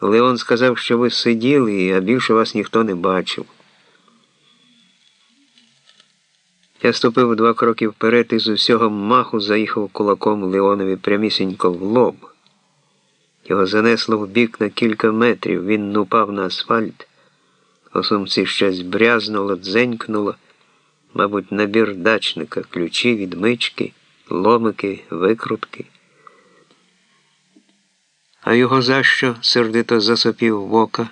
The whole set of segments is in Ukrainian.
Леон сказав, що ви сиділи, а більше вас ніхто не бачив. Я ступив два кроки вперед і з усього маху заїхав кулаком Леонові прямісінько в лоб. Його занесло в бік на кілька метрів, він упав на асфальт. У сумці щось брязнуло, дзенькнуло, мабуть, набір дачника, ключі, відмички, ломики, викрутки. А його за що? сердито засопів вока.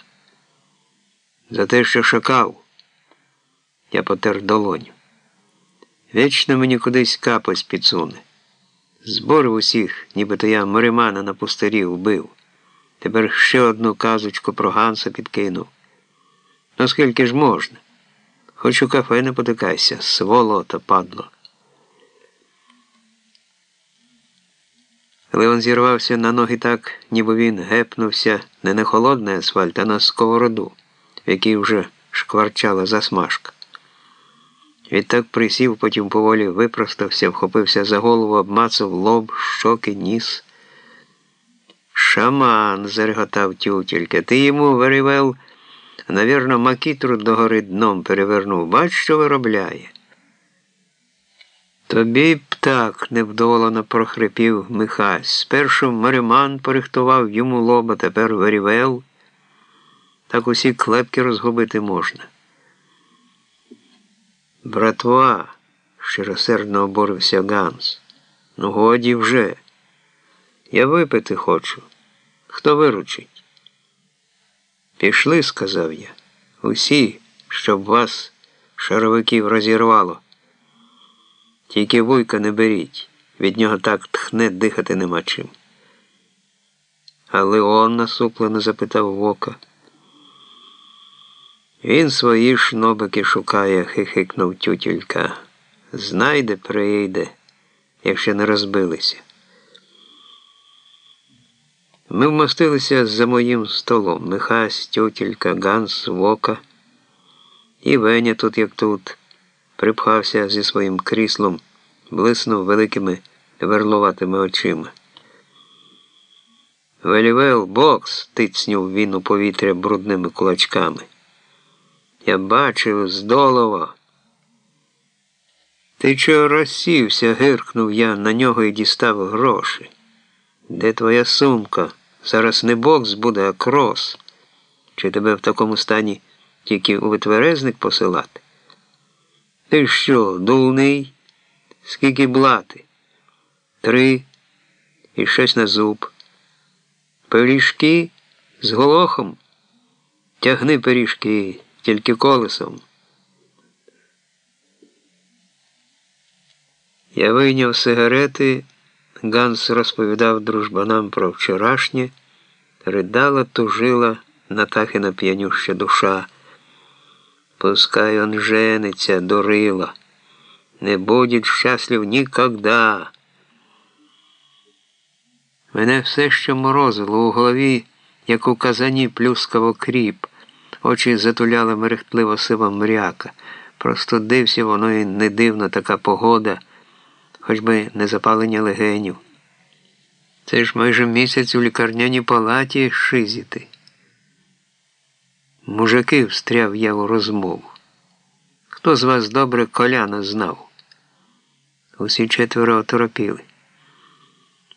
За те, що шакав. Я потер долоню. Вічно мені кудись капось підсуне. Зборив усіх, нібито я Моримана на пустирі вбив. Тепер ще одну казочку про Ганса підкинув. Ну скільки ж можна? Хоч у кафе не потикайся, сволота падло. Леон зірвався на ноги так, ніби він гепнувся не на холодний асфальт, а на сковороду, в якій вже шкварчала засмажка. Відтак присів, потім поволі випростався, вхопився за голову, обмацав лоб, щоки, ніс. Шаман, зареготав тютілька, ти йому виривел, навірно, макітру догори дном перевернув. Бач, що виробляє. Тобі так невдоволено прохрипів Михась. Спершу Мариман порихтував йому лоба, тепер вирівел. Так усі клепки розгубити можна. Братва, щиросердно оборився Ганс. Ну, годі вже. Я випити хочу. Хто виручить? Пішли, сказав я. Усі, щоб вас, шаровиків, розірвало. Тільки вуйка не беріть, від нього так тхне дихати нема чим. А Леон насуплено запитав вока. Він свої шнобики шукає, хихикнув тютюлька. Знайде, прийде, якщо не розбилися. Ми вмостилися за моїм столом. Михась, тютюлька, Ганс, Вока. І Веня тут, як тут, припхався зі своїм кріслом, блиснув великими верловатими очима. Велівел, бокс, тицнув він у повітря брудними кулачками. Я бачив здолово. Ти чого розсівся? гиркнув я на нього і дістав гроші. Де твоя сумка? Зараз не бокс буде, а крос. Чи тебе в такому стані тільки у витверезник посилати? Ти що, дулний? Скільки блати? Три і щось на зуб. Пиріжки з голохом? Тягни пиріжки тільки колесом. Я вийняв сигарети, Ганс розповідав дружбанам про вчорашнє, ридала, тужила Натахина п'янюща душа. Пускай он жениться, дурила, не будет щаслив нікогда. Мене все ще морозило у голові, як у казані плюскав окріп. Очі затуляла мерехтлива сива мряка. Просто дився воно і не дивно така погода, хоч би не запалення легенів. Це ж майже місяць у лікарняній палаті шизіти. Мужики встряв я у розмову. Хто з вас добре коляна знав? Усі четверо оторопіли.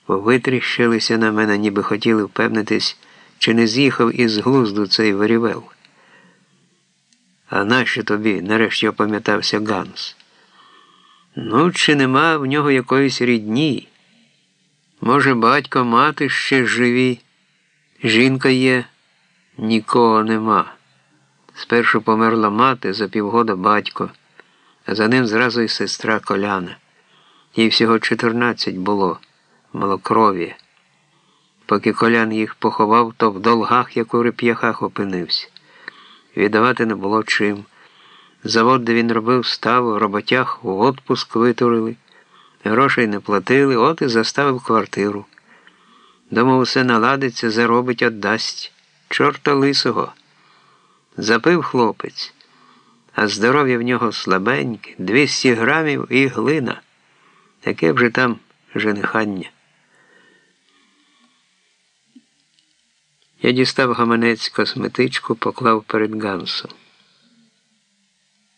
Витріщилися на мене, ніби хотіли впевнитись, чи не з'їхав із глузду цей варівел. А нащо тобі? нарешті опам'ятався Ганс. Ну, чи нема в нього якоїсь рідні? Може, батько, мати ще живі? Жінка є, нікого нема. Спершу померла мати за півгода батько, а за ним зразу й сестра коляна. Їй всього 14 було, малокров'я. Поки колян їх поховав, то в долгах, як у реп'яхах опинився віддавати не було чим. Завод, де він робив, став, роботяг у отпуск витурили, грошей не платили, от і заставив квартиру. Думав, усе наладиться, заробить, отдасть. Чорта лисого. Запив хлопець, а здоров'я в нього слабеньке, 200 грамів і глина. Таке вже там женихання. Я дістав гаманець косметичку, поклав перед Гансом.